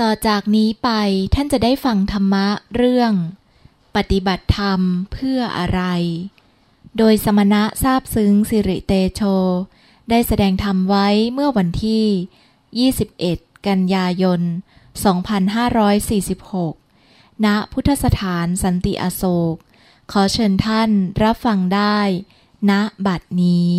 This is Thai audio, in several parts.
ต่อจากนี้ไปท่านจะได้ฟังธรรมะเรื่อง ปฏิบัติธรรมเพื่ออะไร โดยสมณะทราบซึ้งสิริเตโช ได้แสดงธรรมไว้เมื่อวันที่ 21 กันยายน 2546 ณ พุทธสถานสันติอโศก ขอเชิญท่านรับฟังได้ ณ บัดนี้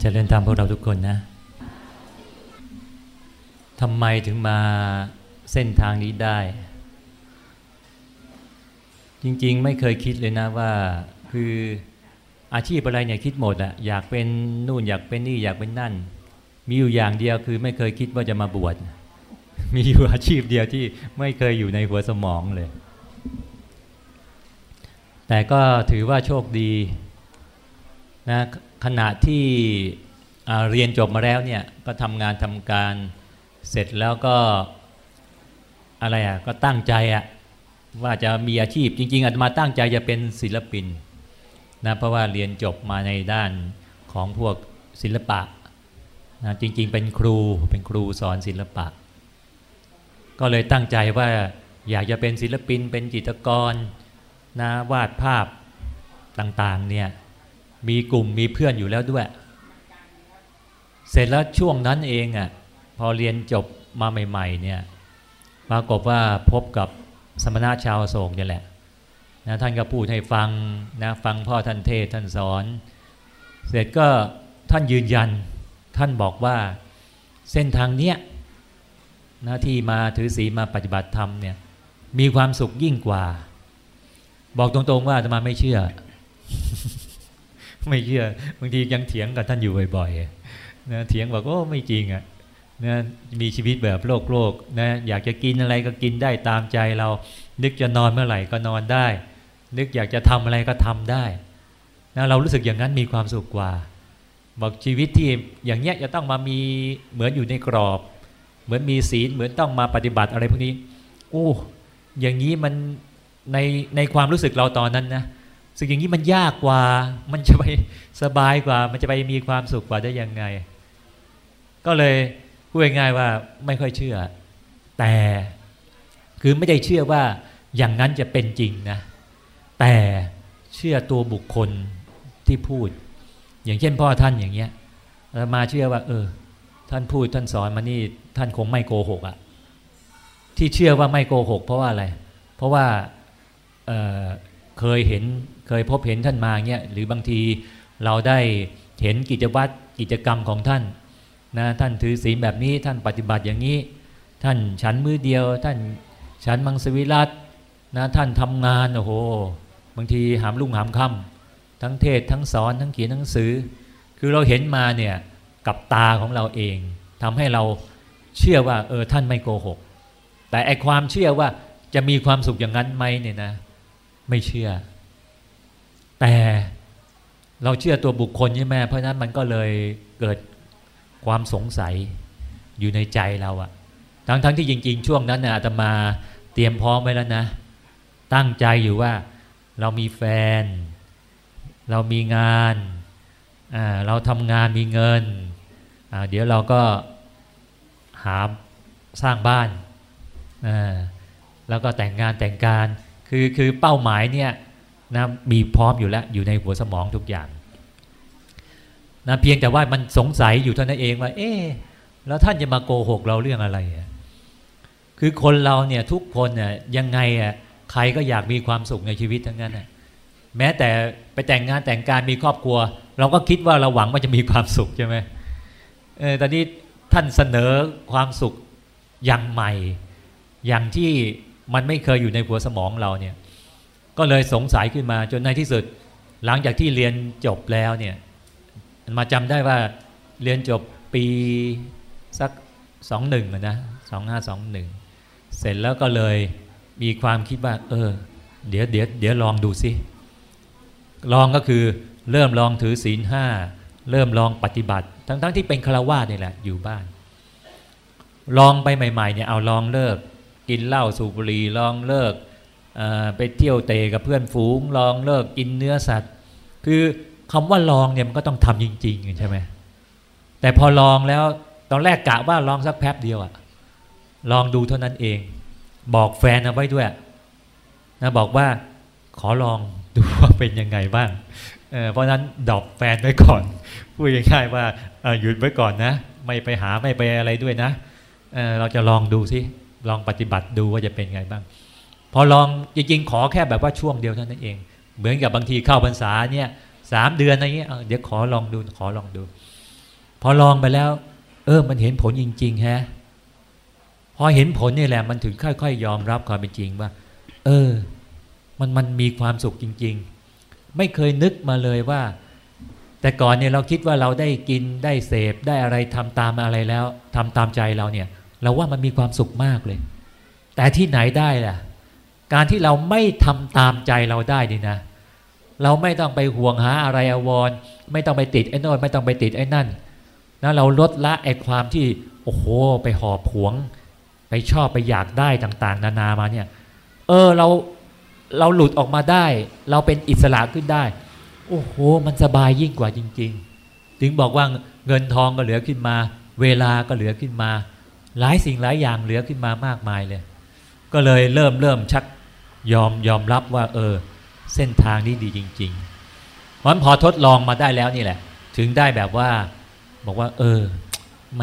จจะเรียนตามพวกเราทุกคนนะทำไมถึงมาเส้นทางนี้ได้ จริงๆ ไม่เคยคิดเลยนะว่าคืออาชีพอะไรเนี่ยคิดหมดอะอยากเป็นนู่นอยากเป็นนี่อยากเป็นนั่น มีอยู่อย่างเดียวคือไม่เคยคิดว่าจะมาบวชมีอยู่อาชีพเดียวที่ไม่เคยอยู่ในหัวสมองเลย แต่ก็ถือว่าโชคดีนะ ขณะที่เรียนจบมาแล้วเนี่ยก็ทำงานทำการเสร็จแล้วก็อะไรอะก็ตั้งใจอะว่าจะมีอาชีพจริง ๆอาตมาตั้งใจจะเป็นศิลปินนะเพราะว่าเรียนจบมาในด้านของพวกศิลปะนะจริง ๆ เป็นครูเป็นครูสอนศิลปะ ก็เลยตั้งใจว่าอยากจะเป็นศิลปินเป็นจิตรกรนะวาดภาพต่างๆเนี่ย มีกลุ่มมีเพื่อนอยู่แล้วด้วย เสร็จแล้วช่วงนั้นเองอะ่ะพอเรียนจบมาใหม่ ๆ เนี่ยปรากฏว่าพบกับสมณะชาวโศกนี่แหละนะท่านก็พูดให้ฟังนะฟังพ่อท่านเทศท่านสอน เสร็จก็ท่านยืนยันท่านบอกว่าเส้นทางเนี้ยนะที่มาถือศีลมาปฏิบัติธรรมเนี่ยมีความสุขยิ่งกว่า บอกตรงๆว่าอาตมาไม่เชื่อ ไม่เชื่อบางทียังเถียงกับท่านอยู่บ่อยๆนะเถียงบอกโอ้ไม่จริงอะ่ะนะมีชีวิตแบบโลกโลกนะอยากจะกินอะไรก็กินได้ตามใจเรา นึกจะนอนเมื่อไหร่ก็นอนได้ นึกอยากจะทำอะไรก็ทำได้นะเรารู้สึกอย่างนั้นมีความสุขกว่า บอกชีวิตที่อย่างเงี้ยจะต้องมามีเหมือนอยู่ในกรอบ เหมือนมีศีลเหมือนต้องมาปฏิบัติอะไรพวกนี้โอ้อย่างนี้มันในในความรู้สึกเราตอนนั้นนะ สิ่งอย่างนี้มันยากกว่า มันจะไปสบายกว่า มันจะไปมีความสุขกว่าได้ยังไง ก็เลยพูดง่ายๆว่าไม่ค่อยเชื่อ แต่คือไม่ได้เชื่อว่าอย่างนั้นจะเป็นจริงนะ แต่เชื่อตัวบุคคลที่พูด อย่างเช่นพ่อท่านอย่างเงี้ยมาเชื่อว่า เออ ท่านพูดท่านสอนมานี่ท่านคงไม่โกหกอะที่เชื่อว่าไม่โกหก เพราะว่าอะไร เพราะว่า เคยเห็นเคยพบเห็นท่านมาเงี้ยหรือบางทีเราได้เห็นกิจวัตรกิจกรรมของท่านนะท่านถือศีลแบบนี้ท่านปฏิบัติอย่างนี้ ท่านฉันมือเดียว ท่านฉันมังสวิรัตนะท่านทำงานโอ้โหบางทีหามลุ่งหามค่ำทั้งเทศทั้งสอนทั้งเขียนหนังสือ คือเราเห็นมาเนี่ยกับตาของเราเองทำให้เราเชื่อว่าเออท่านไม่โกหก แต่ไอความเชื่อว่าจะมีความสุขอย่างนั้นไหมเนี่ยนะ ไม่เชื่อ แต่เราเชื่อตัวบุคคลใช่ไหมเพราะนั้นมันก็เลยเกิดความสงสัยอยู่ในใจเราอะทั้งทั้งที่จริง ๆ ช่วงนั้นนะอาตมาเตรียมพร้อมไว้แล้วนะ ตั้งใจอยู่ว่าเรามีแฟน เรามีงานเราทำงานมีเงิน เดี๋ยวเราก็หาสร้างบ้าน แล้วก็แต่งงานแต่งการ คือคือเป้าหมายเนี่ยนะมีพร้อมอยู่แล้วอยู่ในหัวสมองทุกอย่างนะเพียงแต่ว่ามันสงสัยอยู่เท่านั้นเองว่า เอ๊แล้วท่านจะมาโกหกเราเรื่องอะไรอะคือคนเราเนี่ยทุกคนเนี่ยยังไงอะใครก็อยากมีความสุขในชีวิตทั้งนั้นอะแม้แต่ไปแต่งงานแต่งการมีครอบครัว เราก็คิดว่าเราหวังว่าจะมีความสุขใช่ไหมเออตอนนี้ท่านเสนอความสุขอย่างใหม่ อย่างที่ มันไม่เคยอยู่ในหัวสมองเราเนี่ย ก็เลยสงสัยขึ้นมาจนในที่สุด หลังจากที่เรียนจบแล้วเนี่ย มาจำได้ว่าเรียนจบปีสักสองหนึ่งนะสองห้าสองหนึ่งเสร็จแล้วก็เลยมีความคิดว่า เออ เดี๋ยวเดี๋ยวเดี๋ยวลองดูสิลองก็คือเริ่มลองถือศีลห้าเริ่มลองปฏิบัติ ทั้งๆทที่เป็นฆราวาสนี่แหละอยู่บ้าน ลองไปใหม่ๆเนี่ยเอาลองเลิก กินเหล้าสูบบุหรี่ลองเลิกไปเที่ยวเตะกับเพื่อนฝูง ลองเลิกกินเนื้อสัตว์ คือคำว่าลองเนี่ยมันก็ต้องทำจริง ๆ ใช่ไหมแต่พอลองแล้วตอนแรกกะว่าลองสักแป๊บเดียวอะลองดูเท่านั้นเอง บอกแฟนเอาไว้ด้วยนะบอกว่าขอลองดูว่าเป็นยังไงบ้างเเพราะนั้นดอกแฟนไว้ก่อนพูดง่ายๆว่าหยุดไว้ก่อนนะ ไม่ไปหาไม่ไปอะไรด้วยนะเเราจะลองดูสิ ลองปฏิบัติดูว่าจะเป็นไงบ้าง พอลองจริงๆขอแค่แบบว่าช่วงเดียวเท่านั้นเอง เหมือนกับบางทีเข้าพรรษาเนี่ยสามเดือนอะไรเงี้ยเดี๋ยวขอลองดูขอลองดู พอลองไปแล้ว เออมันเห็นผลจริง ๆ ฮะ พอเห็นผลนี่แหละมันถึงค่อยๆยอมรับความเป็นจริงว่า เออ มันมันมีความสุขจริง ๆ ไม่เคยนึกมาเลยว่า แต่ก่อนเนี่ยเราคิดว่าเราได้กินได้เสพได้อะไรทำตามอะไรแล้วทำตามใจเราเนี่ย เราว่ามันมีความสุขมากเลย แต่ที่ไหนได้ล่ะ การที่เราไม่ทำตามใจเราได้นี่นะ เราไม่ต้องไปห่วงหาอะไรอววรไม่ต้องไปติดไอ้นอนไม่ต้องไปติดไอ้นั่นนะเราลดละไอ้ความที่โอ้โหไปหอบหวง ไปชอบไปอยากได้ต่าง ๆ นานามาเนี่ย เออเราเราหลุดออกมาได้ เราเป็นอิสระขึ้นได้ โอ้โห มันสบายยิ่งกว่าจริง ๆ ถึงบอกว่าเงินทองก็เหลือขึ้นมา เวลาก็เหลือขึ้นมา หลายสิ่งหลายอย่างเหลือขึ้นมามากมายเลย ก็เลยเริ่มเริ่มชักยอมยอมรับว่า เออ เส้นทางนี้ดีจริงๆเพราะพอทดลองมาได้แล้วนี่แหละ ถึงได้แบบว่า บอกว่า เออแหม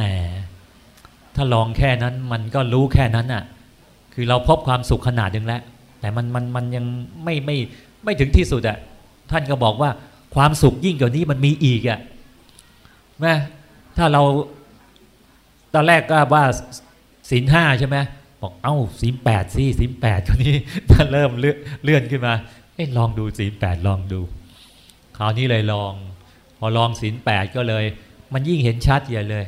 ถ้าลองแค่นั้นมันก็รู้แค่นั้นอะ คือเราพบความสุขขนาดนึงแล้ว แต่มันมันมันยังไม่ไม่ไม่ถึงที่สุดอะ่ะท่านก็บอกว่าความสุขยิ่งกว่านี้มันมีอีกอะ่ะแม่ถ้าเรา ตอนแรกก็ว่าศีลห้าใช่ไหมบอกเอ้าศีลแปดสิศีลแปดคนนี้ถ้าเริ่มเลื่อนขึ้นมาเอ้ลองดูศีลแปดลองดู คราวนี้เลยลอง พอลองศีลแปดก็เลย มันยิ่งเห็นชัดใหญ่เลย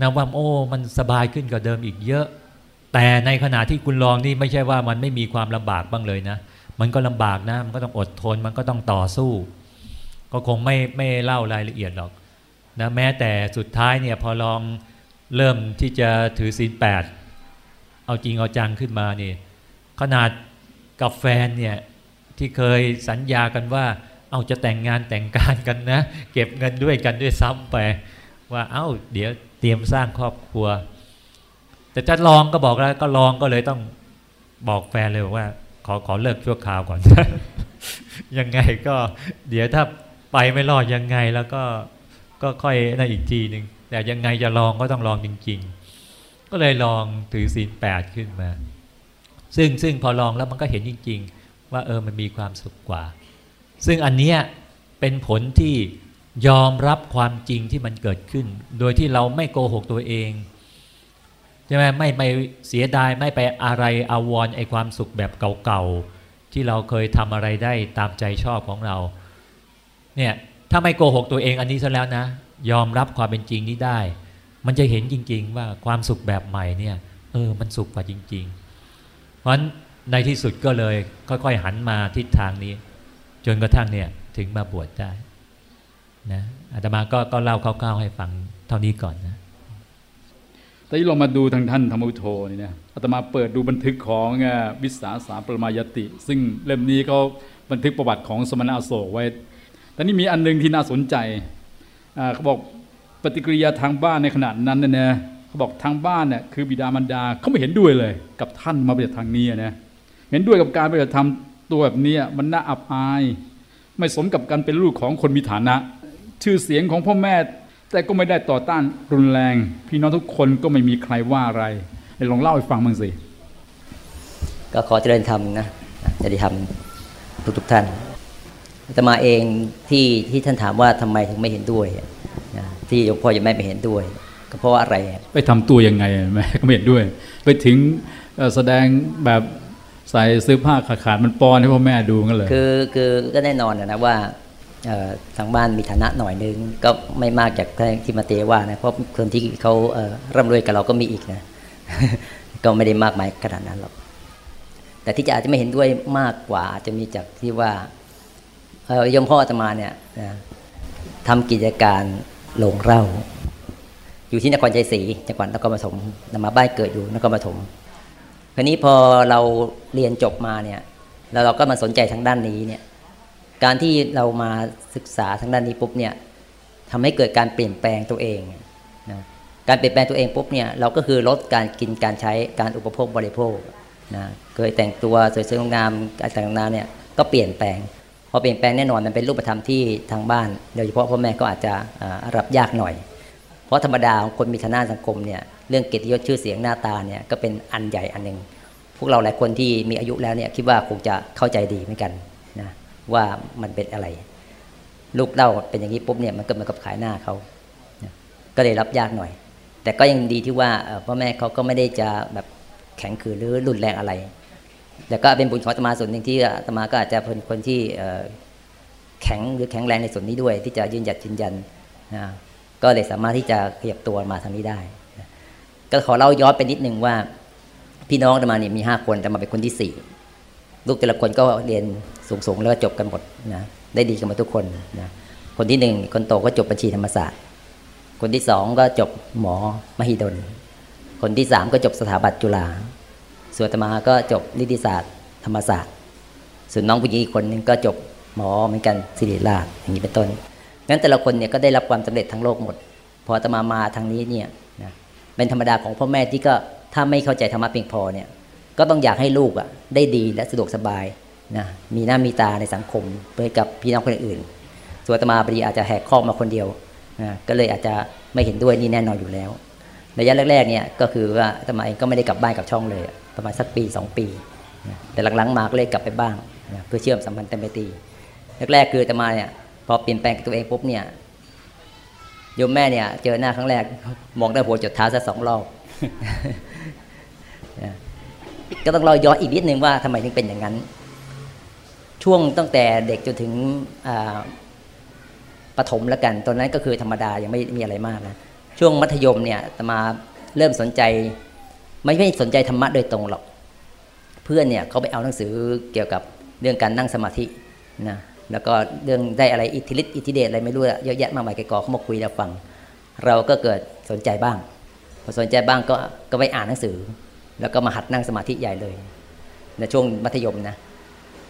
นะว่าโอ้มันสบายขึ้นกว่าเดิมอีกเยอะ แต่ในขณะที่คุณลองนี่ไม่ใช่ว่ามันไม่มีความลำบากบ้างเลยนะ มันก็ลำบากนะมันก็ต้องอดทนมันก็ต้องต่อสู้ ก็คงไม่ไม่เล่ารายละเอียดหรอก นะแม้แต่สุดท้ายเนี่ยพอลองเริ่มที่จะถือศีลแปดเอาจริงเอาจังขึ้นมานี่ขนาดกับแฟนเนี่ยที่เคยสัญญากันว่า เอาจะแต่งงานแต่งการกันนะ เก็บเงินด้วยกันด้วยซ้ำไป ว่าเอา้าเดี๋ยวเตรียมสร้างครอบครัว แต่จะลองก็บอกแล้วก็ลองก็เลยต้องบอกแฟนเลยว่า ขอขอเลิกชั่วคราวก่อน ยังไงก็ เดี๋ยวถ้าไปไม่รอดยังไงแล้วก็ ก็ค่อยนั่นอีกทีหนึ่งแต่ยังไงจะลองก็ต้องลองจริง ๆ ก็เลยลองถือศีลแปดขึ้นมา ซึ่งซึ่งพอลองแล้วมันก็เห็นจริง ๆ ว่าเออมันมีความสุขกว่า ซึ่งอันเนี้ยเป็นผลที่ยอมรับความจริงที่มันเกิดขึ้น โดยที่เราไม่โกหกตัวเองใช่ไหมไม่ไปเสียดายไม่ไปอะไรอาวรไอความสุขแบบเก่าๆที่เราเคยทำอะไรได้ตามใจชอบของเรา เนี่ย ถ้าไม่โกหกตัวเองอันนี้ซะแล้วนะ ยอมรับความเป็นจริงนี้ได้ มันจะเห็นจริง ๆ ว่าความสุขแบบใหม่เนี่ยเออมันสุขกว่าจริง ๆ เพราะฉะนั้นในที่สุดก็เลยค่อย ๆ หันมาทิศทางนี้ จนกระทั่งเนี่ยถึงมาบวชได้นะอาตมาก็ก็เล่าคร่าวๆให้ฟังเท่านี้ก่อนนะแต่ที่เรามาดูทางท่านธรรมุโทนี่นะอาตมาเปิดดูบันทึกของวิสาสาปรมายติ ซึ่งเล่มนี้เขาบันทึกประวัติของสมณะโศกไว้ แต่นี่มีอันนึงที่น่าสนใจเขาบอกปฏิกิริยาทางบ้านในขณะนั้นเนี่ยเขาบอกทางบ้านเนี่ยคือบิดามารดาเขาไม่เห็นด้วยเลย กับท่านมาปฏิบัติทางนี้นะเห็นด้วยกับการปฏิบัติธรรมตัวแบบนี้มันน่าอับอาย ไม่สมกับการเป็นลูกของคนมีฐานะ ชื่อเสียงของพ่อแม่แต่ก็ไม่ได้ต่อต้านรุนแรง พี่น้องทุกคนก็ไม่มีใครว่าอะไรลองเล่าให้ฟังบ้างสิก็ขอเจริญธรรมนะจะได้ทำทุกทุกท่าน แต่มาเองที่ที่ท่านถามว่าทำไมถึงไม่เห็นด้วยนะที่หลวงพ่อยังไม่ไปเห็นด้วย ก็เพราะว่าอะไร ไปทำตัวยังไงแม่ก็ไม่เห็นด้วย ไปถึงแสดงแบบใส่ซื้อผ้าขาดขาดมันปอนให้พ่อแม่ดูกันเลยคือคือก็แน่นอนนะว่าทางบ้านมีฐานะหน่อยนึง ก็ไม่มากจากที่มาเตว่านะเพราะคนที่เขาร่ำรวยกับเราก็มีอีกนะก็ไม่ได้มากมายขนาดนั้นหรอกแต่ที่จะอาจจะไม่เห็นด้วยมากกว่าอาจจะมีจากที่ว่า ยมพ่ออาตมาเนี่ยทำกิจการหลงเล่า อยู่ที่นครชัยศรีจังหวัดนครปฐมนมาบ้านเกิดอยู่นครปฐมคราวนี้พอเราเรียนจบมาเนี่ยแล้วเราก็มาสนใจทางด้านนี้เนี่ยการที่เรามาศึกษาทางด้านนี้ปุ๊บเนี่ยทำให้เกิดการเปลี่ยนแปลงตัวเองนะการเปลี่ยนแปลงตัวเองปุ๊บเนี่ยเราก็คือลดการกินการใช้การอุปโภคบริโภคนะเคยแต่งตัวสวยๆงามการแต่งงาเนี่ยก็เปลี่ยนแปลง พอเปลี่ยนแปลงแน่นอนมันเป็นรูปธรรมที่ทางบ้านโดยเฉพาะพ่อแม่ก็อาจจะรับยากหน่อย เพราะธรรมดาของคนมีฐานะสังคมเนี่ยเรื่องเกียรติยศชื่อเสียงหน้าตาเนี่ยก็เป็นอันใหญ่อันหนึ่งพวกเราหลายคนที่มีอายุแล้วเนี่ยคิดว่าคงจะเข้าใจดีเหมือนกันนะว่ามันเป็นอะไร ลูกเล่าเป็นอย่างนี้ปุ๊บเนี่ยมันก็เหมือนกับขายหน้าเขาก็เลยรับยากหน่อย แต่ก็ยังดีที่ว่าพ่อแม่เขาก็ไม่ได้จะแบบแข็งขืนหรือรุนแรงอะไร แต่ก็เป็นบุญของตมาส่วนหนึ่งที่ตมาก็อาจจะเป็นคนที่แข็งหรือแข็งแรงในส่วนนี้ด้วย ที่จะยืนหยัดยืนยันนะก็เลยสามารถที่จะขยับตัวมาทางนี้ได้ ก็ขอเล่าย้อนไปนิดนึงว่า พี่น้องตมาเนี่ยมีห้าคนแต่มาเป็นคนที่สี่ลูกแต่ละคนก็เรียนสูงๆแล้วก็จบกันหมดนะได้ดีกันมาทุกคนนะคนที่หนึ่งคนโตก็จบบัญชีธรรมศาสตร์ คนที่สองก็จบหมอมหิดล คนที่สามก็จบสถาบันจุฬา ส่วนตมาก็จบนิติศาสตร์ ธรรมศาสตร์ ส่วนน้องผู้หญิงอีกคนนึงก็จบหมอเหมือนกันศิริราชอย่างนี้เป็นต้นงั้นแต่ละคนเนี่ยก็ได้รับความสำเร็จทั้งโลกหมด พอตมามาทางนี้เนี่ยนะเป็นธรรมดาของพ่อแม่ที่ก็ถ้าไม่เข้าใจธรรมะเพียงพอเนี่ยก็ต้องอยากให้ลูกอะได้ดีและสะดวกสบายนะมีหน้ามีตาในสังคมเพื่อกับพี่น้องคนอื่น ส่วนตมาบดีอาจจะแหกข้อมาคนเดียวนะก็เลยอาจจะไม่เห็นด้วยนี่แน่นอนอยู่แล้วระยะแรกๆเนี่ยก็คือว่าตมาเองก็ไม่ได้กลับบ้านกับช่องเลย ประมาณสักปีสองปีนะแต่หลังๆมาก็เลยกลับไปบ้างนะเพื่อเชื่อมสัมพันธ์เต็มไปตีแรกๆคือตมาเนี่ยพอเปลี่ยนแปลงตัวเองปุ๊บเนี่ยโยมแม่เนี่ยเจอหน้าครั้งแรกมองได้หัวจดเท้าซะสองรอบก็ต้องเราย้อนอีกนิดนึงว่าทำไมถึงเป็นอย่างนั้น ช่วงตั้งแต่เด็กจนถึงปฐมแล้วกัน ตอนนั้นก็คือธรรมดายังไม่มีอะไรมากนะช่วงมัธยมเนี่ยตมาเริ่มสนใจ ไม่ไม่สนใจธรรมะโดยตรงหรอก เพื่อนเนี่ยเขาไปเอาหนังสือเกี่ยวกับเรื่องการนั่งสมาธินะแล้วก็เรื่องได้อะไรอิทธิฤทธิ์อิทธิเดชอะไรไม่รู้เยอะแยะมากมายแกกอเขามาคุยเราฟัง เราก็เกิดสนใจบ้างพอสนใจบ้างก็ก็ไปอ่านหนังสือ แล้วก็มาหัดนั่งสมาธิใหญ่เลยในช่วงมัธยมนะ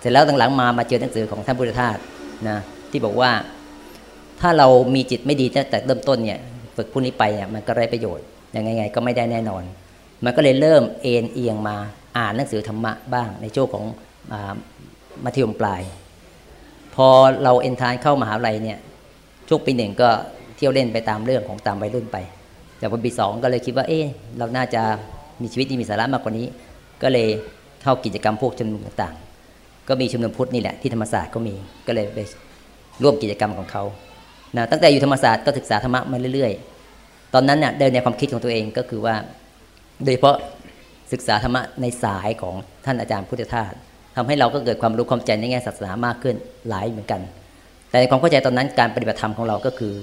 เสร็จแล้วตั้งหลังมามาเจอหนังสือของท่านพุทธทาสนะที่บอกว่าถ้าเรามีจิตไม่ดีตั้งแต่เริ่มต้นเนี่ยฝึกผู้นี้ไปเนี่ยมันก็ไร้ประโยชน์ยังไงไงก็ไม่ได้แน่นอน มันก็เลยเริ่มเอ็นเอียงมาอ่านหนังสือธรรมะบ้างในช่วงของมัธยมปลาย พอเราเอนทานเข้ามหาลัยเนี่ยช่วงปีหนึ่งก็เที่ยวเล่นไปตามเรื่องของตามวัยรุ่นไป แต่พอปีสองก็เลยคิดว่าเอ๊ะเราน่าจะมีชีวิตที่มีสาระมากกว่านี้ ก็เลยเข้ากิจกรรมพวกชุมนุมต่างๆ ก็มีชุมนุมพุทธนี่แหละที่ธรรมศาสตร์ก็มีก็เลยไปร่วมกิจกรรมของเขานะตั้งแต่อยู่ธรรมศาสตร์ก็ศึกษาธรรมะมาเรื่อยๆ ตอนนั้นเนี่ยเดินในความคิดของตัวเองก็คือว่า โดยเฉพาะศึกษาธรรมะในสายของท่านอาจารย์พุทธทาสทำให้เราก็เกิดความรู้ความใจในแง่ศาสนามากขึ้นหลายเหมือนกัน แต่ในความเข้าใจตอนนั้นการปฏิบัติธรรมของเราก็คือ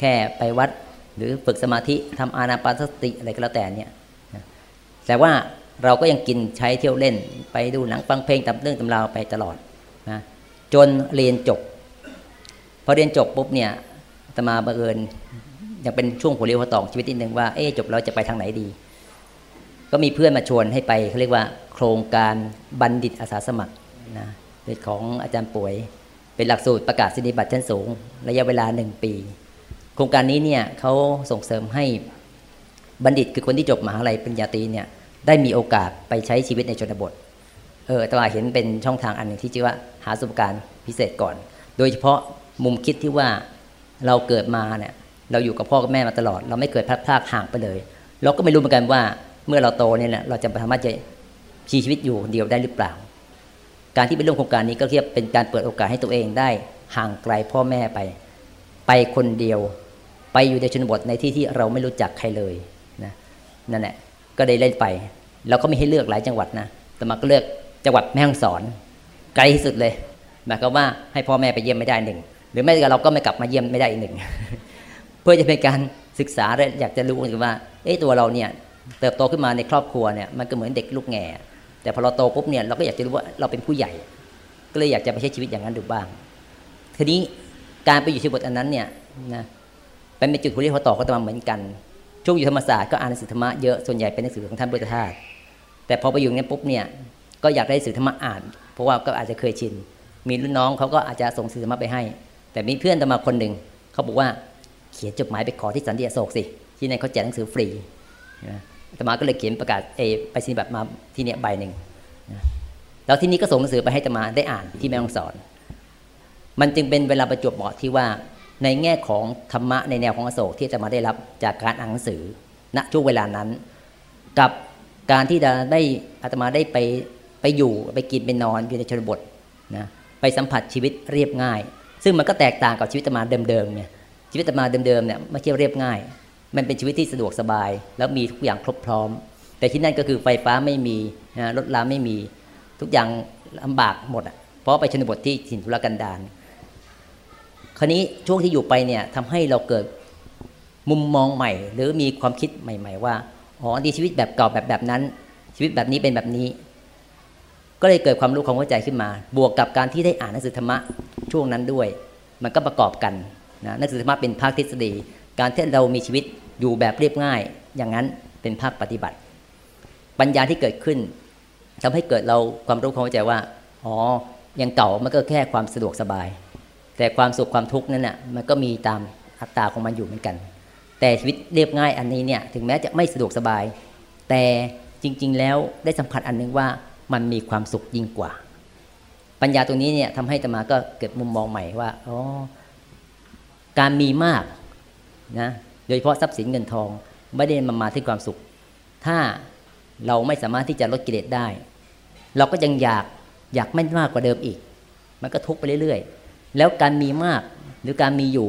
แค่ไปวัดหรือฝึกสมาธิทำอานาปานสติอะไรก็แล้วแต่เนี่ยแต่ว่าเราก็ยังกินใช้เที่ยวเล่น ไปดูหนังฟังเพลงตามเรื่องตำราวไปตลอดนะจนเรียนจบพอเรียนจบปุ๊บเนี่ยตมาบังเอิญยังเป็นช่วงหัวเรียวหัวต่องชีวิตนิดนึงว่าเอ๊จบเราจะไปทางไหนดี ก็มีเพื่อนมาชวนให้ไปเขาเรียกว่าโครงการบัณฑิตอาสาสมัครนะเป็นของอาจารย์ป่วย เป็นหลักสูตรประกาศสิทธิบัตรชั้นสูง ระยะเวลาหนึ่งปี โครงการนี้เนี่ยเขาส่งเสริมให้บัณฑิตคือคนที่จบมหาลัยปริญญาตรีเนี่ยได้มีโอกาสไปใช้ชีวิตในชนบท เออตมาเห็นเป็นช่องทางอันหนึ่งที่ชื่อว่าหาสุปการพิเศษก่อน โดยเฉพาะมุมคิดที่ว่าเราเกิดมาเนี่ยเราอยู่กับพ่อกับแม่มาตลอด เราไม่เกิดพลาดพลาดห่างไปเลย เราก็ไม่รู้เหมือนกันว่า เมื่อเราโตเนี่ยแหละเราจะสามารถจะชีชีวิตอยู่คนเดียวได้หรือเปล่า การที่ไปร่วมโครงการนี้ก็เรียกเป็นการเปิดโอกาสให้ตัวเองได้ห่างไกลพ่อแม่ไป ไปคนเดียว ไปอยู่ในชนบทในที่ที่เราไม่รู้จักใครเลยนะนั่นแหละก็ได้เล่นไป เราก็มีให้เลือกหลายจังหวัดนะแต่มาก็เลือกจังหวัดแม่ฮ่องสอน ไกลที่สุดเลยหมายความว่าให้พ่อแม่ไปเยี่ยมไม่ได้หนึ่งหรือแม้แต่เราก็ไม่กลับมาเยี่ยมไม่ได้อีกหนึ่งเพื่อจะเป็นการศึกษาและอยากจะรู้ว่าเอ๊ะตัวเราเนี่ย เติบโตขึ้นมาในครอบครัวเนี่ยมันก็เหมือนเด็กลูกแง่แต่พอเราโตปุ๊บเนี่ยเราก็อยากจะรู้ว่าเราเป็นผู้ใหญ่ ก็เลยอยากจะไปใช้ชีวิตอย่างนั้นดูบ้าง ทีนี้การไปอยู่ที่บทอันนั้นเนี่ยนะเป็นจุดหัวเรียวหัวต่อก็ตามเหมือนกัน ช่วงอยู่ธรรมศาสตร์ก็อ่านหนังสือธรรมะเยอะส่วนใหญ่เป็นหนังสือของท่านพุทธทาสแต่พอไปอยู่นี้ปุ๊บเนี่ยก็อยากได้สื่อธรรมะอ่าน เพราะว่าก็อาจจะเคยชิน มีรุ่นน้องเขาก็อาจจะส่งสื่อธรรมะไปให้ แต่มีเพื่อนธรรมาคนหนึ่งเขาบอกว่าเขียนจดหมายไปขอที่สันติอโศกสิที่นั่นเขาแจกหนังสือฟรีนะ ธรรมาก็เลยเขียนประกาศเอไปสิบัตรมาที่เนี่ยใบหนึ่งแล้วที่นี้ก็ส่งหนังสือไปให้ธรรมาได้อ่านที่แม่ฮ่องสอน มันจึงเป็นเวลาประจวบเหมาะที่ว่าในแง่ของธรรมะในแนวของอโศกที่จะมาได้รับจากการอ่านหนังสือ ณช่วงเวลานั้น กับการที่จะได้อาตมาได้ไปไปอยู่ไปกินไปนอนอยู่ในชนบทนะไปสัมผัสชีวิตเรียบง่าย ซึ่งมันก็แตกต่างกับชีวิตอาตมาเดิมๆเนี่ยชีวิตอาตมาเดิมๆเนี่ยไม่ใช่เรียบง่าย มันเป็นชีวิตที่สะดวกสบาย แล้วมีทุกอย่างครบพร้อม แต่ที่นั่นก็คือไฟฟ้าไม่มีนะรถราไม่มี ทุกอย่างลำบากหมดอะเพราะไปชนบทที่ถิ่นทุรกันดารคราวนี้ช่วงที่อยู่ไปเนี่ยทำให้เราเกิดมุมมองใหม่ หรือมีความคิดใหม่ ๆ ว่าอ๋อดีชีวิตแบบเก่าแบบแบบนั้น ชีวิตแบบนี้เป็นแบบนี้ ก็เลยเกิดความรู้ความเข้าใจขึ้นมา บวกกับการที่ได้อ่านหนังสือธรรมะช่วงนั้นด้วย มันก็ประกอบกันนะหนังสือธรรมะเป็นภาคทฤษฎี การที่เรามีชีวิต อยู่แบบเรียบง่าย อย่างนั้นเป็นภาคปฏิบัติ ปัญญาที่เกิดขึ้นทำให้เกิดเราความรู้ความเข้าใจว่า อ๋ออย่างเก่ามันก็แค่ความสะดวกสบาย แต่ความสุขความทุกข์นั้นน่ะมันก็มีตามอัตราของมันอยู่เหมือนกัน แต่ชีวิตเรียบง่ายอันนี้เนี่ยถึงแม้จะไม่สะดวกสบาย แต่จริง ๆ แล้วได้สัมผัสอันนึงว่ามันมีความสุขยิ่งกว่า ปัญญาตรงนี้เนี่ยทำให้ตมาก็เกิดมุมมองใหม่ว่าอ๋อการมีมากนะ โดยเฉพาะทรัพย์สินเงินทองไม่ได้มามาที่ความสุข ถ้าเราไม่สามารถที่จะลดกิเลสได้ เราก็ยังอยากอยากไม่มากกว่าเดิมอีก มันก็ทุกไปเรื่อยๆ แล้วการมีมากหรือการมีอยู่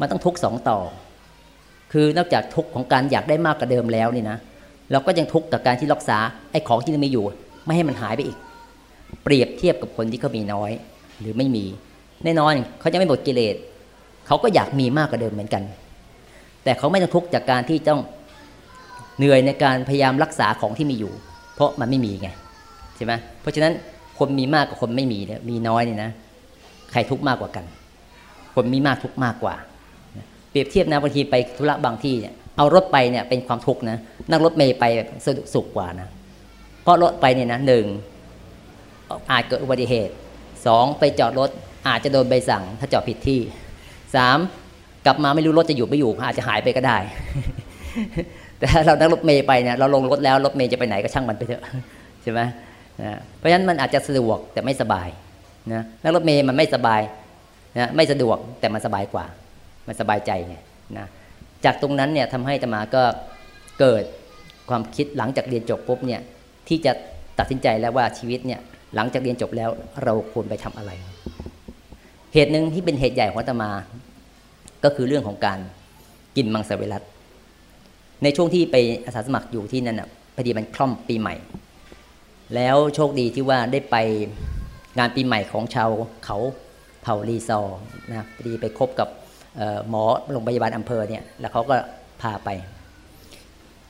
มันต้องทุกสองต่อ คือนอกจากทุกของการอยากได้มากกว่าเดิมแล้วนี่นะเราก็ยังทุกกับการที่รักษาไอ้ของที่เรามีอยู่ ไม่ให้มันหายไปอีก เปรียบเทียบกับคนที่เขามีน้อย หรือไม่มี แน่นอนเขาจะไม่หมดกิเลสเขาก็อยากมีมากกว่าเดิมเหมือนกัน แต่เขาไม่ต้องทุกข์จากการที่ต้องเหนื่อยในการพยายามรักษาของที่มีอยู่ เพราะมันไม่มีไงใช่ไหมเพราะฉะนั้นคนมีมากกับคนไม่มีเนี่ยมีน้อยเนี่ยนะ ใครทุกข์มากกว่ากัน คนมีมากทุกข์มากกว่า เปรียบเทียบนะบางทีไปธุระบางที่เนี่ยเอารถไปเนี่ยเป็นความทุกข์นะนั่งรถเมย์ไปสะดวกสุขกว่านะเพราะรถไปเนี่ยนะหนึ่งอาจเกิดอุบัติเหตุสองไปจอดรถอาจจะโดนใบสั่ง ถ้าจอดผิดที่สาม กลับมาไม่รู้รถจะอยู่ไม่อยู่อาจจะหายไปก็ได้ แต่เรานั่งรถเมย์ไปเนี่ยเราลงรถแล้วรถเมย์จะไปไหนก็ช่างมันไปเถอะใช่ไหมนะเพราะฉะนั้นมันอาจจะสะดวกแต่ไม่สบายนะนั่งรถเมย์มันไม่สบายนะไม่สะดวกแต่มันสบายกว่า มันสบายใจไงนะจากตรงนั้นเนี่ยทำให้ตมาก็เกิดความคิดหลังจากเรียนจบปุ๊บเนี่ยที่จะตัดสินใจแล้วว่าชีวิตเนี่ยหลังจากเรียนจบแล้วเราควรไปทำอะไร เหตุหนึ่งที่เป็นเหตุใหญ่ของตมา ก็คือเรื่องของการกินมังสวิรัตในช่วงที่ไปอาสาสมัครอยู่ที่นั่นอะพอดีมันคล่อมปีใหม่ แล้วโชคดีที่ว่าได้ไปงานปีใหม่ของชาวเขาเผ่ารีซอนะพอดีไปคบกับหมอโรงพยาบาลอำเภอเนี่ยแล้วเขาก็พาไป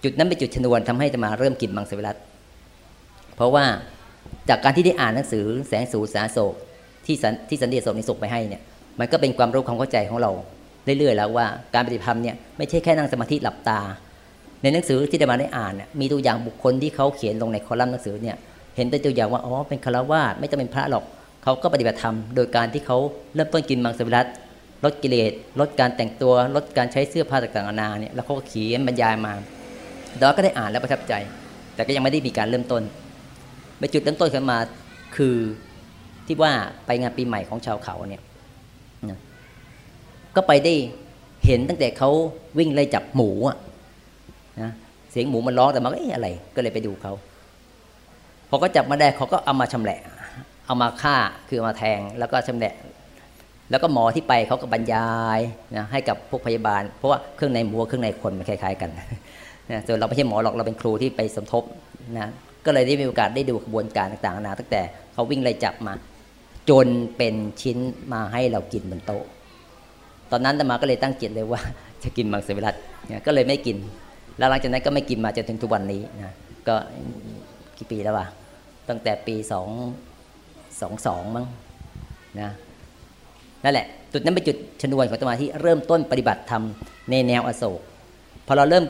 จุดนั้นเป็นจุดชนวนทำให้จะมาเริ่มกินมังสวิรัตเพราะว่าจากการที่ได้อ่านหนังสือแสงสูสาโศกที่สันที่สันเดียโศกในส่งไปให้เนี่ยมันก็เป็นความรู้ความเข้าใจของเรา เรื่อยๆแล้วว่าการปฏิบัติธรรมเนี่ยไม่ใช่แค่นั่งสมาธิหลับตา ในหนังสือที่ได้มาได้อ่านเนี่ยมีตัวอย่างบุคคลที่เขาเขียนลงในคอลัมน์หนังสือเนี่ยเห็นเป็นตัวอย่างว่าอ๋อเป็นคารวาสไม่จำเป็นพระหรอกเขาก็ปฏิบัติธรรมโดยการที่เขาเริ่มต้นกินมังสวิรัตลดกิเลสลดการแต่งตัวลดการใช้เสื้อผ้าต่างๆนานาเนี่ยแล้วเขาก็เขียนบรรยายมาดอก็ได้อ่านแล้วประทับใจ แต่ก็ยังไม่ได้มีการเริ่มต้นไปจุดเริ่มต้นขึ้นมาคือที่ว่าไปงานปีใหม่ของชาวเขาเนี่ย ก็ไปได้เห็นตั้งแต่เขาวิ่งไล่จับหมูอะนะเสียงหมูมันร้องแต่มาเอ๊ะอะไร ก็เลยไปดูเขาพอก็จับมาได้เขาก็เอามาชำแหละ เอามาฆ่าคือมาแทงแล้วก็ชำแหละ แล้วก็หมอที่ไปเขาก็บรรยายนะให้กับพวกพยาบาล เพราะว่าเครื่องในหมูเครื่องในคนมันคล้าย ๆ กันนะส่วนเราไม่ใช่หมอหรอกเราเป็นครูที่ไปสมทบนะก็เลยได้มีโอกาสได้ดูกระบวนการต่างๆนานาตั้งแต่เขาวิ่งไล่จับมา จนเป็นชิ้นมาให้เรากินบนโต๊ะ ตอนนั้นตมาก็เลยตั้งจิตเลยว่า จะกินมังสวิรัตเนี่ยก็เลยไม่กิน แล้วหลังจากนั้นก็ไม่กินมาจนถึงทุกวันนี้นะก็กี่ปีแล้ววะตั้งแต่ปีสองสองสองมั้งนะนั่นแหละ จุดนั้นเป็นจุดชนวนของตมาที่เริ่มต้นปฏิบัติธรรมในแนวอโศกพอเราเริ่ม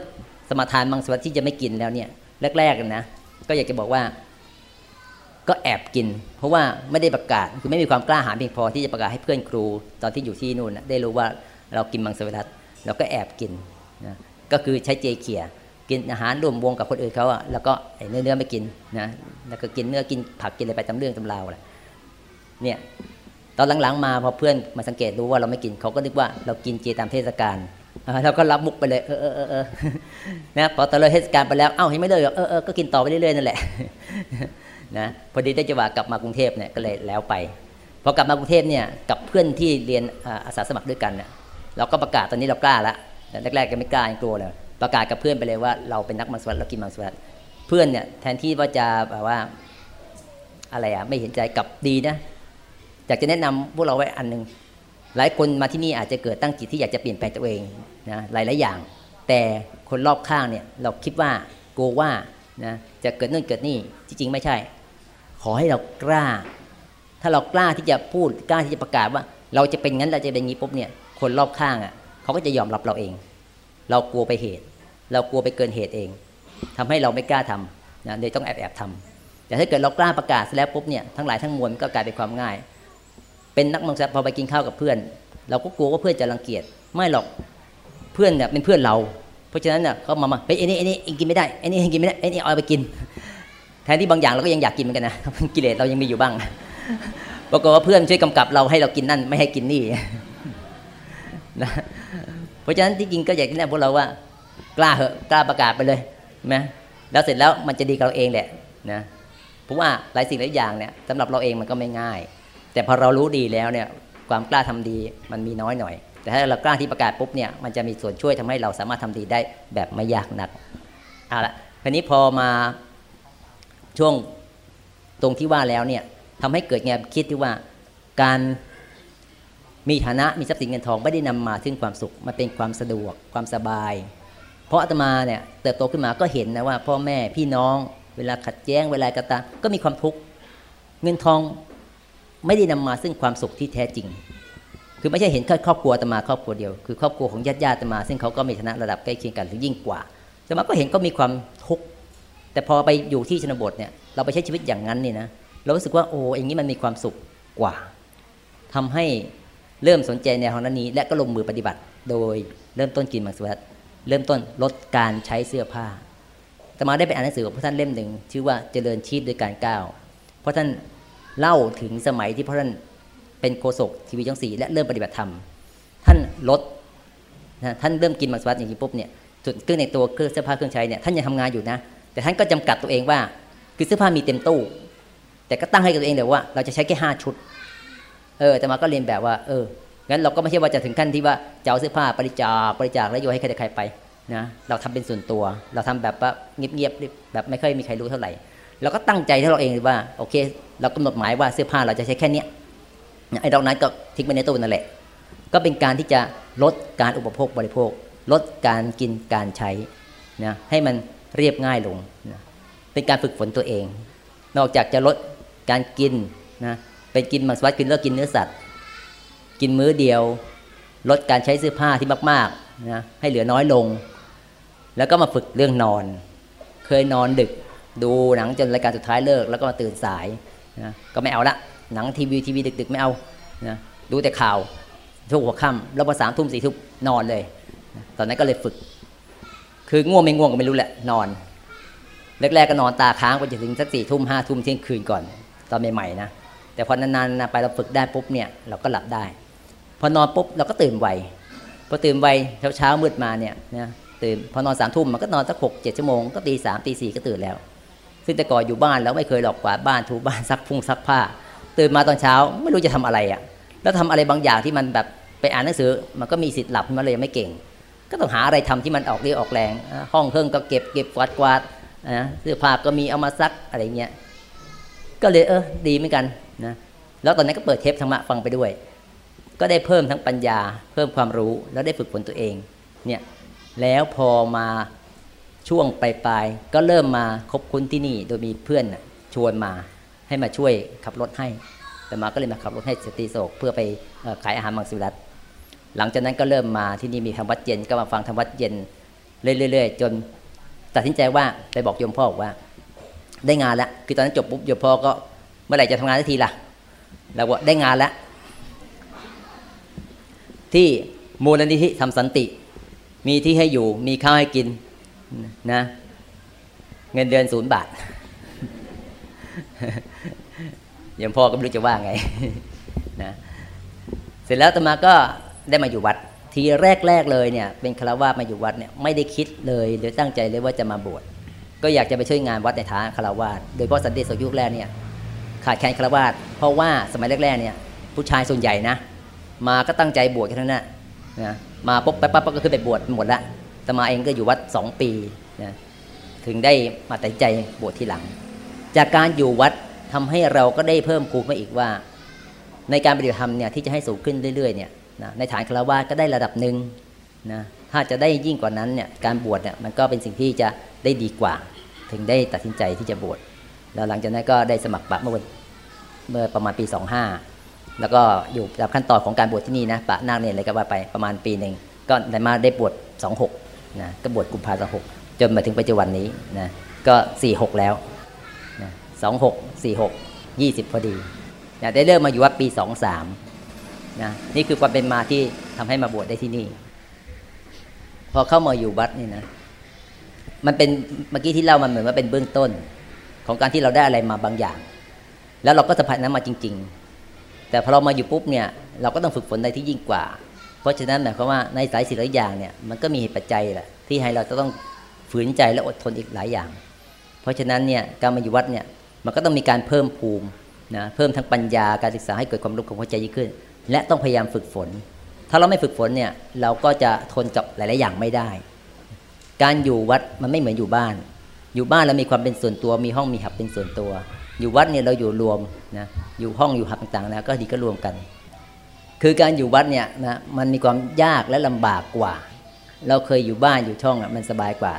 สมาทานมังสวิรัตที่จะไม่กินแล้วเนี่ยแรกๆนะก็อยากจะบอกว่า ก็แอบกิน เพราะว่าไม่ได้ประกาศคือไม่มีความกล้าหาญเพียงพอที่จะประกาศให้เพื่อนครู ตอนที่อยู่ที่นู่นได้รู้ว่าเรากินมังสวิรัตเราก็แอบกินนะก็คือใช้เจเขียกินอาหารร่วมวงกับคนอื่นเขาอะแล้วก็เนื้อเนื้อไม่กินนะแล้วก็กินเนื้อกินผักกินอะไรไปตามเรื่องตำราวแหละเนี่ยตอนหลังๆมาพอเพื่อนมาสังเกตดูว่าเราไม่กินเขาก็นึกว่าเรากินเจตามเทศกาลเราก็รับมุกไปเลยเออเออเออนะพอตอนเลยเทศกาลไปแล้วเอ้าเห็นไม่เลยเออเออก็กินต่อไปเรื่อยๆนั่นแหละ นะพอดีได้จังหวะกลับมากรุงเทพเนี่ยก็เลยแล้วไปพอกลับมากรุงเทพเนี่ยกับเพื่อนที่เรียนอาสาสมัครด้วยกันเนี่ยเราก็ประกาศตอนนี้เรากล้าละแต่แรกๆก็ไม่กล้ายังกลัวเลยประกาศกับเพื่อนไปเลยว่าเราเป็นนักมังสวิรัตเรากินมังสวิรัตเพื่อนเนี่ยแทนที่ว่าจะแบบว่าอะไรอะไม่เห็นใจกับดีนะอยากจะแนะนำพวกเราไว้อันหนึ่งหลายคนมาที่นี่อาจจะเกิดตั้งจิตที่อยากจะเปลี่ยนแปลงตัวเองนะหลายๆอย่าง แต่คนรอบข้างเนี่ยเราคิดว่ากลัวว่านะจะเกิดนู่นเกิดนี่จริงๆไม่ใช่ อให้เรากล้า ถ้าเรากล้าที่จะพูดกล้าที่จะประกาศว่า เราจะเป็นงั้นเราจะเป็นงี้ปุ๊บเนี่ย คนรอบข้างอะเขาก็จะยอมรับเราเอง เรากลัวไปเหตุ เรากลัวไปเกินเหตุเองทำให้เราไม่กล้าทำนะเลยต้องแอบแอบทำแต่ถ้าเกิดเรากล้าประกาศแล้วปุ๊บเนี่ยทั้งหลายทั้งมวลก็กลายเป็นความง่าย เป็นนักมังสวิรัตพอไปกินข้าวกับเพื่อน เราก็กลัวว่าเพื่อนจะรังเกียจไม่หรอกเพื่อนเนี่ยเป็นเพื่อนเรา เพราะฉะนั้นเนี่ยเขามามาเฮ้ยไอ้นี่ไอ้นี่กินไม่ได้ไอ้นี่กินไม่ได้ไอ้นี่เอาไปกิน แทนที่บางอย่างเราก็ยังอยากกินเหมือนกันนะกิเลสเรายังมีอยู่บ้างปรากฏว่าเพื่อนช่วยกำกับเราให้เรากินนั่นไม่ให้กินนี่นะเพราะฉะนั้นที่จริงก็อยากแนะนำพวกเราว่ากล้าเหอะกล้าประกาศไปเลยนะแล้วเสร็จแล้วมันจะดีกับเราเองแหละนะเพราะว่าหลายสิ่งหลายอย่างเนี่ยสำหรับเราเองมันก็ไม่ง่าย แต่พอเรารู้ดีแล้วเนี่ยความกล้าทำดีมันมีน้อยหน่อย แต่ถ้าเรากล้าที่ประกาศปุ๊บเนี่ยมันจะมีส่วนช่วยทำให้เราสามารถทำดีได้แบบไม่ยากนักเอาละทีนี้พอมา ช่วงตรงที่ว่าแล้วเนี่ยทำให้เกิดแง่คิดที่ว่าการมีฐานะมีทรัพย์สินเงินทองไม่ได้นำมาซึ่งความสุขมันเป็นความสะดวกความสบาย เพราะอาตมาเนี่ยเติบโตขึ้นมาก็เห็นนะว่า พ่อแม่พี่น้องเวลาขัดแย้งเวลากระตาก็มีความทุกข์เงินทองไม่ได้นำมาซึ่งความสุขที่แท้จริง คือไม่ใช่เห็นแค่ครอบครัวอาตมาครอบครัวเดียวคือครอบครัวของญาติญาติอาตมา ซึ่งเขาก็มีฐานะระดับใกล้เคียงกันหรือยิ่งกว่าอาตมาก็เห็นก็มีความ แต่พอไปอยู่ที่ชนบทเนี่ยเราไปใช้ชีวิตอย่างนั้นนี่นะเรารู้สึกว่าโอ้อย่างนี้มันมีความสุขกว่าทำให้เริ่มสนใจในทางนั้นนี้ และก็ลงมือปฏิบัติ โดยเริ่มต้นกินมังสวิรัตเริ่มต้นลดการใช้เสื้อผ้าแต่มาได้ไปอ่านหนังสือของพระท่านเล่มหนึ่งชื่อว่าเจริญชีพโดยการก้าวเพราะท่านเล่าถึงสมัยที่พระท่านเป็นโฆษกทีวีช่องสี่และเริ่มปฏิบัติธรรม ท่านลดนะท่านเริ่มกินมังสวิรัตอย่างนี้ปุ๊บเนี่ยจุดเครื่องในตัวเครื่องเสื้อผ้าเครื่องใช้เนี่ยท่านยังทำงานอยู่นะ แต่ท่านก็จำกัดตัวเองว่า คือเสื้อผ้ามีเต็มตู้ แต่ก็ตั้งให้กับตัวเองเลยว่า เราจะใช้แค่ห้าชุด เออแต่มาก็เรียนแบบว่า เอองั้นเราก็ไม่ใช่ว่าจะถึงขั้นที่ว่าจะเอาเสื้อผ้าบริจาคบริจาคแล้วโยนให้ใครใครไปนะเราทำเป็นส่วนตัว เราทำแบบว่าเงียบๆแบบไม่ค่อยมีใครรู้เท่าไหร่เราก็ตั้งใจที่เราเองว่าโอเค เรากำหนดหมายว่าเสื้อผ้าเราจะใช้แค่เนี้ยไอ้ดอกนั้นก็ทิ้งไปในตู้นั่นแหละ ก็เป็นการที่จะลดการอุปโภคบริโภค ลดการกินการใช้นะให้มัน เรียบง่ายลงนะเป็นการฝึกฝนตัวเอง นอกจากจะลดการกินนะเป็นกินมังสวิรัติกินเลิกกินเนื้อสัตว์ กินมื้อเดียว ลดการใช้เสื้อผ้าที่มากๆนะให้เหลือน้อยลง แล้วก็มาฝึกเรื่องนอน เคยนอนดึกดูหนังจนรายการสุดท้ายเลิก แล้วก็มาตื่นสายนะก็ไม่เอาละหนังทีวีทีวีดึก ๆ ไม่เอานะดูแต่ข่าวทุกหัวค่ำแล้วพอสามทุ่มสี่ทุ่มนอนเลย ตอนนั้นก็เลยฝึก คือง่วงไม่ง่วงก็ไม่รู้แหละนอนแรกๆก็นอนตาค้างไปจนถึงสักสี่ทุ่มห้าทุ่มเที่ยงคืนก่อนตอนใหม่ๆนะแต่พอนานๆไปเราฝึกได้ปุ๊บเนี่ยเราก็หลับได้ พอนอนปุ๊บเราก็ตื่นไวพอตื่นไวเช้าเช้ามืดมาเนี่ยนะตื่นพอนอนสามทุ่มมันก็นอนสักหกเจ็ดชั่วโมงก็ตีสามตีสี่ก็ตื่นแล้ว ซึ่งแต่ก่อนอยู่บ้านแล้วไม่เคยหลอกกว่าบ้านถูบ้านซักพุ่งซักผ้า ตื่นมาตอนเช้าไม่รู้จะทำอะไรอะแล้วทำอะไรบางอย่างที่มันแบบไปอ่านหนังสือมันก็มีสิทธิ์หลับมันเลยไม่เก่ง ก็ต้องหาอะไรทำที่มันออกเรียออกแรง ห้องเครื่องก็เก็บเก็บกวาดกวาดนะเสื้อผ้าก็มีเอามาซักอะไรเงี้ย ก็เลยเออดีเหมือนกันนะ แล้วตอนนั้นก็เปิดเทปธรรมะฟังไปด้วย ก็ได้เพิ่มทั้งปัญญา เพิ่มความรู้แล้วได้ฝึกฝนตัวเองเนี่ยแล้วพอมาช่วงปลายๆก็เริ่มมาคบคุ้นที่นี่โดยมีเพื่อนชวนมาให้มาช่วยขับรถให้ แต่มาก็เลยมาขับรถให้สตีโศกเพื่อไปขายอาหารมังสวิรัต หลังจากนั้นก็เริ่มมาที่นี่มีทำวัดเย็นก็มาฟังทำวัดเย็นเรื่อยๆจนตัดสินใจว่าไปบอกโยมพ่อว่า ได้งานแล้วคือตอนนั้นจบปุ๊บโยมพ่อก็เมื่อไหร่จะทำงานสักทีล่ะเราบอกได้งานแล้ว ที่มูลนิธิทำสันติ มีที่ให้อยู่มีข้าวให้กินนะ เงินเดือนศูนย์บาทยังพ่อก็ไม่รู้จะว่าไงนะเสร็จแล้วตมาก็ ได้มาอยู่วัด ทีแรกๆเลยเนี่ยเป็นคารวะมาอยู่วัดเนี่ยไม่ได้คิดเลยหรือตั้งใจเลยว่าจะมาบวชก็อยากจะไปช่วยงานวัดในฐานะคารวะโดยเฉพาะสันติสุขยุคแรกเนี่ยขาดแคลนคารวะเพราะว่าสมัยแรกๆเนี่ยผู้ชายส่วนใหญ่นะ มาก็ตั้งใจบวชแค่นั้นนะนะมาปุ๊บแป๊บก็คือไปบวชหมดละตมาเองก็อยู่วัดสองปีนะถึงได้มาตัดใจบวชทีหลัง จากการอยู่วัดทำให้เราก็ได้เพิ่มภูมิมาอีกว่า ในการปฏิบัติธรรมเนี่ยที่จะให้สูงขึ้นเรื่อยๆเนี่ย นะในฐานคารวะก็ได้ระดับหนึ่งนะถ้าจะได้ยิ่งกว่านั้นเนี่ยการบวชเนี่ยมันก็เป็นสิ่งที่จะได้ดีกว่า ถึงได้ตัดสินใจที่จะบวชแล้วหลังจากนั้นก็ได้สมัครปะเมื่อวันเมื่อประมาณปี 25 แล้วก็อยู่ตามขั้นตอนของการบวชที่นี่นะปะนาคเนี่ยอะไรก็ว่าไปประมาณปีหนึ่งก็ได้มาได้บวช26นะก็บวชกุมภาพันธ์26จนมาถึงปัจจุบันนี้นะก็ 46 แล้วนะ26 46 20 พอดีนะได้เริ่มมาอยู่วัดปี 23 นะนี่คือความเป็นมาที่ทำให้มาบวชได้ที่นี่ พอเข้ามาอยู่วัดนี่นะ มันเป็นเมื่อกี้ที่เล่ามันเหมือนว่าเป็นเบื้องต้น ของการที่เราได้อะไรมาบางอย่าง แล้วเราก็สัมผัสนั้นมาจริง ๆ แต่พอเรามาอยู่ปุ๊บเนี่ย เราก็ต้องฝึกฝนในที่ยิ่งกว่า เพราะฉะนั้นหมายความว่าในสายสิลายอย่างเนี่ยมันก็มีเหตุปัจจัยแหละที่ให้เราจะต้องฝืนใจและอดทนอีกหลายอย่าง เพราะฉะนั้นเนี่ยการมาอยู่วัดเนี่ยมันก็ต้องมีการเพิ่มภูมินะเพิ่มทั้งปัญญาการศึกษาให้เกิดความรู้ความเข้าใจยิ่งขึ้น และต้องพยายามฝึกฝน ถ้าเราไม่ฝึกฝนเนี่ยเราก็จะทนกับหลาย ๆ อย่างไม่ได้ การอยู่วัดมันไม่เหมือนอยู่บ้าน อยู่บ้านเรามีความเป็นส่วนตัว มีห้องมีหับเป็นส่วนตัว อยู่วัดเนี่ยเราอยู่รวมนะอยู่ห้องอยู่หับต่าง ๆ นะก็ดีก็รวมกัน คือการอยู่วัดเนี่ยนะมันมีความยากและลำบากกว่า เราเคยอยู่บ้านอยู่ช่องอะมันสบายกว่า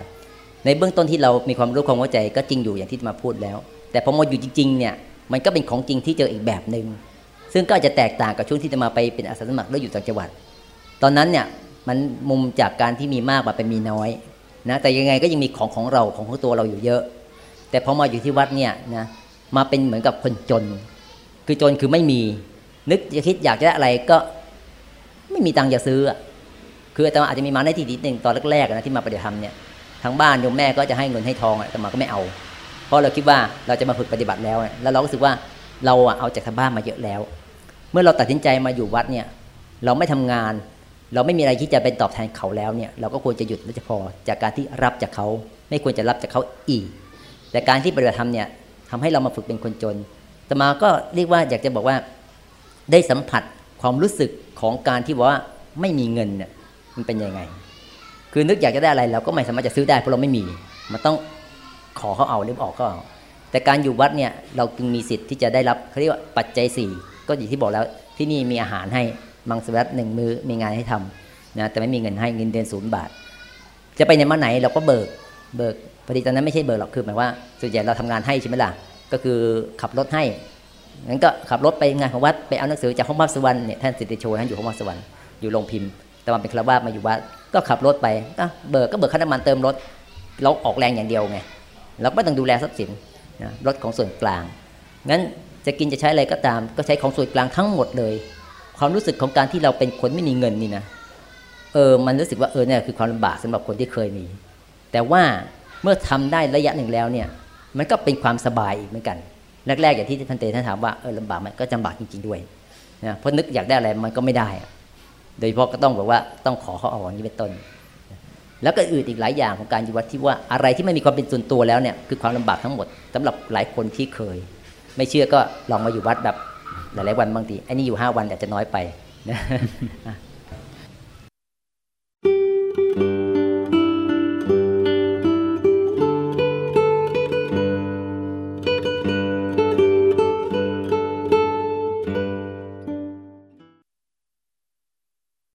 ในเบื้องต้นที่เรามีความรู้ความเข้าใจก็จริงอยู่อย่างที่มาพูดแล้ว แต่พอมาอยู่จริง ๆ เนี่ยมันก็เป็นของจริงที่เจออีกแบบหนึ่ง ซึ่งก็อาจจะแตกต่างกับช่วงที่จะมาไปเป็นอาสาสมัครแล้วอยู่ต่างจังหวัด ตอนนั้นเนี่ยมันมุมจากการที่มีมากมาเป็นมีน้อยนะแต่ยังไงก็ยังมีของของเราของของตัวเราอยู่เยอะ แต่พอมาอยู่ที่วัดเนี่ยนะมาเป็นเหมือนกับคนจน คือจนคือไม่มี นึกจะคิดอยากจะอะไรก็ไม่มีตังค์จะซื้อ คืออาตมาอาจจะมีมาในที่นิดหนึ่งตอนแรกๆนะที่มาปฏิบัติธรรมเนี่ยทางบ้านโยมแม่ก็จะให้เงินให้ทองแต่มาก็ไม่เอา เพราะเราคิดว่าเราจะมาฝึกปฏิบัติแล้ว แล้วเราก็รู้สึกว่า เราเอาจากทางบ้านมาเยอะแล้ว เมื่อเราตัดสินใจมาอยู่วัดเนี่ย เราไม่ทำงาน เราไม่มีอะไรที่จะเป็นตอบแทนเขาแล้วเนี่ย เราก็ควรจะหยุดและจะพอจากการที่รับจากเขา ไม่ควรจะรับจากเขาอีก แต่การที่ปฏิบัติธรรมเนี่ยทำให้เรามาฝึกเป็นคนจนแต่มาก็เรียกว่าอยากจะบอกว่าได้สัมผัสความรู้สึกของการที่ว่าไม่มีเงินเนี่ยมันเป็นยังไง คือนึกอยากจะได้อะไรเราก็ไม่สามารถจะซื้อได้เพราะเราไม่มี มันต้องขอเขาเอาหรือออกก็เอา แต่การอยู่วัดเนี่ยเราจึงมีสิทธิ์ที่จะได้รับเขาเรียกว่าปัจจัยสี่ก็อย่างที่บอกแล้วที่นี่มีอาหารให้มังสวิรัตหนึ่งมือมีงานให้ทำนะแต่ไม่มีเงินให้เงินเดือนศูนย์บาท จะไปในมาไหนเราก็เบิกเบิกพอดีตอนนั้นไม่ใช่เบิกหรอกคือหมายว่าส่วนใหญ่เราทำงานให้ใช่ไหมล่ะก็คือขับรถให้งั้นก็ขับรถไปงานของวัดไปเอาหนังสือจากห้องพักสวรรค์เนี่ยท่านสิทธิโชท่านอยู่ห้องพักสวรรค์อยู่โรงพิมพ์ แต่มาเป็นคราวาสมาอยู่วัดก็ขับรถไปก็เบิกก็เบิกค่าน้ำมันเติมรถ เราออกแรงอย่างเดียวไงเราไม่ต้องดูแลทรัพย์สิน นะรถของส่วนกลาง งั้นจะกินจะใช้อะไรก็ตาม ก็ใช้ของส่วนกลางทั้งหมดเลย ความรู้สึกของการที่เราเป็นคนไม่มีเงินนี่นะ เออ มันรู้สึกว่าเออเนี่ยคือความลำบากสำหรับคนที่เคยมี แต่ว่าเมื่อทำได้ระยะหนึ่งแล้วเนี่ย มันก็เป็นความสบายอีกเหมือนกัน แรกๆอย่างที่ท่านเตท่านถามว่าเออลำบากมันก็จำบากจริง ๆด้วยนะเพราะนึกอยากได้อะไรมันก็ไม่ได้ โดยเฉพาะก็ต้องบอกว่าต้องขอเขาเอาอย่างนี้เป็นต้น แล้วก็อื่นอีกหลายอย่างของการอยู่วัดที่ว่าอะไรที่ไม่มีความเป็นส่วนตัวแล้วเนี่ยคือความลำบากทั้งหมดสำหรับหลายคนที่เคย ไม่เชื่อก็ลองมาอยู่วัดแบบหลายๆวันบางทีไอ้นี่อยู่ห้าวันอาจจะน้อยไปนะ